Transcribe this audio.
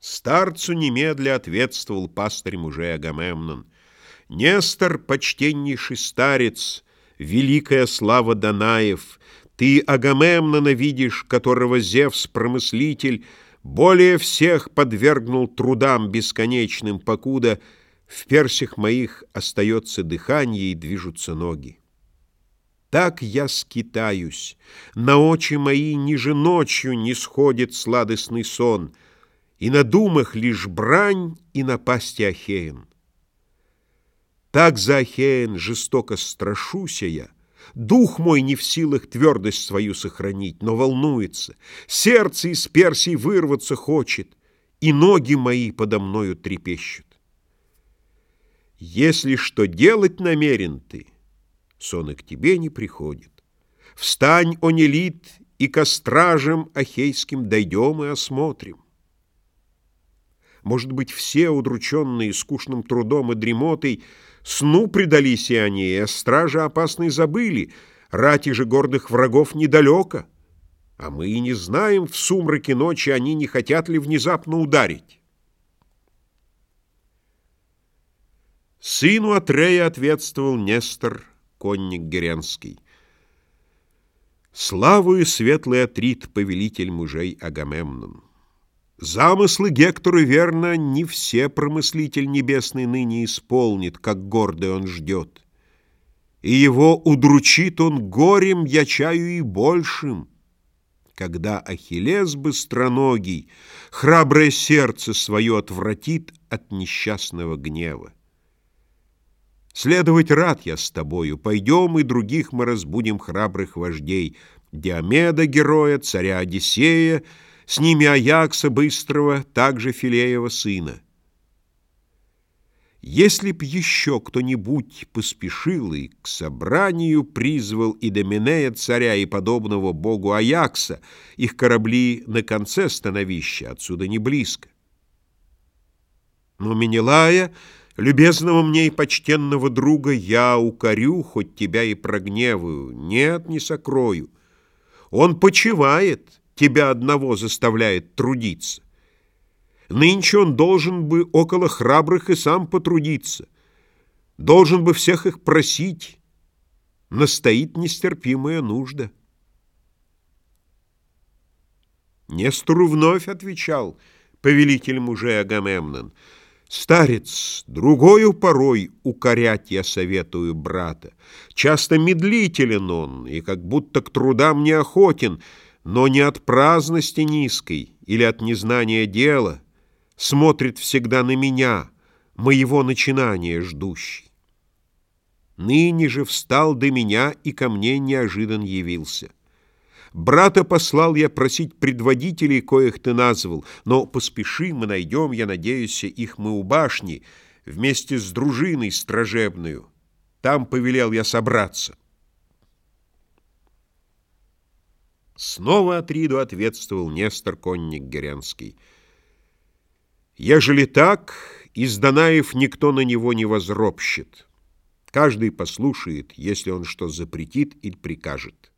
Старцу немедля ответствовал пастырь мужей Агамемнон. Нестор, почтеннейший старец, великая слава Данаев, ты Агамемнона видишь, которого Зевс-промыслитель более всех подвергнул трудам бесконечным, покуда в персях моих остается дыхание и движутся ноги. Так я скитаюсь, на очи мои ниже ночью не сходит сладостный сон — и на думах лишь брань и напасти Ахеен. Так за Ахеен жестоко страшуся я, Дух мой не в силах твердость свою сохранить, но волнуется, сердце из Персии вырваться хочет, и ноги мои подо мною трепещут. Если что делать намерен ты, сон и к тебе не приходит. Встань, Онелит, и ко стражам ахейским дойдем и осмотрим. Может быть, все, удрученные скучным трудом и дремотой, сну предались и они, и о страже опасной забыли, рати же гордых врагов недалеко. А мы и не знаем, в сумраке ночи они не хотят ли внезапно ударить. Сыну Атрея ответствовал Нестор, конник Геренский. Славу светлый Атрит, повелитель мужей Агамемнон. Замыслы Гектора, верно, не все промыслитель небесный ныне исполнит, как гордый он ждет. И его удручит он горем, я чаю и большим, когда Ахиллес быстроногий храброе сердце свое отвратит от несчастного гнева. Следовать рад я с тобою, пойдем, и других мы разбудим храбрых вождей, Диомеда, героя, царя Одиссея, с ними Аякса Быстрого, также Филеева сына. Если б еще кто-нибудь поспешил и к собранию призвал и Доминея царя и подобного богу Аякса, их корабли на конце становища, отсюда не близко. Но Менелая, любезного мне и почтенного друга, я укорю, хоть тебя и прогневаю, нет, не сокрою. Он почивает, тебя одного заставляет трудиться. Нынче он должен бы около храбрых и сам потрудиться, должен бы всех их просить, настоит нестерпимая нужда. Нестору вновь отвечал повелитель мужей Агамемнон, «Старец, другою порой укорять я советую брата. Часто медлителен он, и как будто к трудам не охотен, но не от праздности низкой или от незнания дела, смотрит всегда на меня, моего начинания ждущий. Ныне же встал до меня и ко мне неожидан явился. Брата послал я просить предводителей, коих ты назвал, но поспеши, мы найдем, я надеюсь, их мы у башни, вместе с дружиной стражебную. Там повелел я собраться. Снова Атриду ответствовал Нестор Конник Геренский. Ежели так, из Данаев никто на него не возропщит. Каждый послушает, если он что запретит или прикажет.